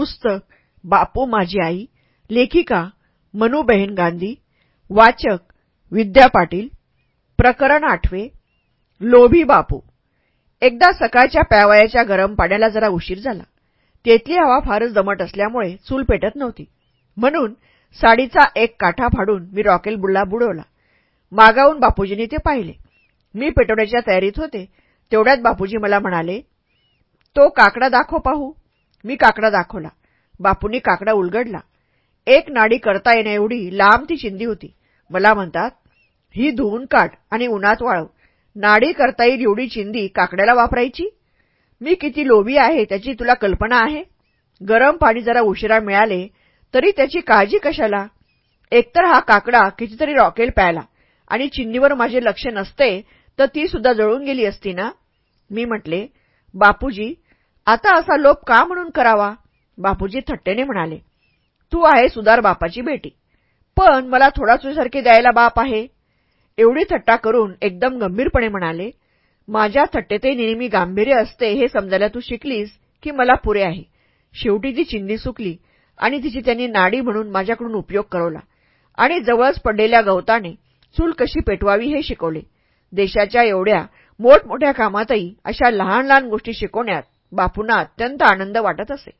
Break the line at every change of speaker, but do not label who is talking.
पुस्तक बापू माझी आई लेखिका मनुबहेन गांधी वाचक विद्या पाटील प्रकरण आठवे लोभी बापू. एकदा सकाळच्या प्यावयाच्या गरम पाण्याला जरा उशीर झाला. तेथली हवा फारच दमट असल्यामुळे चूल पेटत नव्हती. म्हणून साडीचा एक काठा फाडून मी रॉकेल बुडला बुडवला. मागावून बापूजींनी ते पाहिले. मी पेटवण्याच्या तयारीत होते. तेवढ्यात बापूजी मला म्हणाले तो काकडा दाखव पाहू. मी काकडा दाखवला. बापूंनी काकडा उलगडला. एक नाडी करता येण्याएवढी लांब ती चिंदी होती. मला म्हणतात ही धुवून काढ आणि उन्हात वाळव. नाडी करता येईल एवढी चिंदी काकड्याला वापरायची? मी किती लोभी आहे त्याची तुला कल्पना आहे? गरम पाणी जरा उशिरा मिळाले तरी त्याची काळजी कशाला? एकतर हा काकडा कितीतरी रॉकेल प्यायला आणि चिंदीवर माझे लक्ष नसते तर ती सुद्धा जळून गेली असती ना? मी म्हटले बापूजी आता असा लोप का म्हणून करावा? बापूजी थट्टेने म्हणाले. तू आहे सुधार बापाची बेटी. पण मला थोडा तुझ्यासारखे द्यायला बाप आहे. एवढी थट्टा करून एकदम गंभीरपणे म्हणाले माझ्या थट्टेतही नेहमी गांभीर्य असते हे समजायला तू शिकलीस की मला पुरे आहे. शेवटी ती चिंधी सुकली आणि तिची त्यांनी नाडी म्हणून माझ्याकडून उपयोग करवला आणि जवळच पडलेल्या गवताने चूल कशी पेटवावी हे शिकवले. देशाच्या एवढ्या मोठमोठ्या कामातही अशा लहान लहान गोष्टी शिकवण्यात बापूंना अत्यंत आनंद वाटत असे.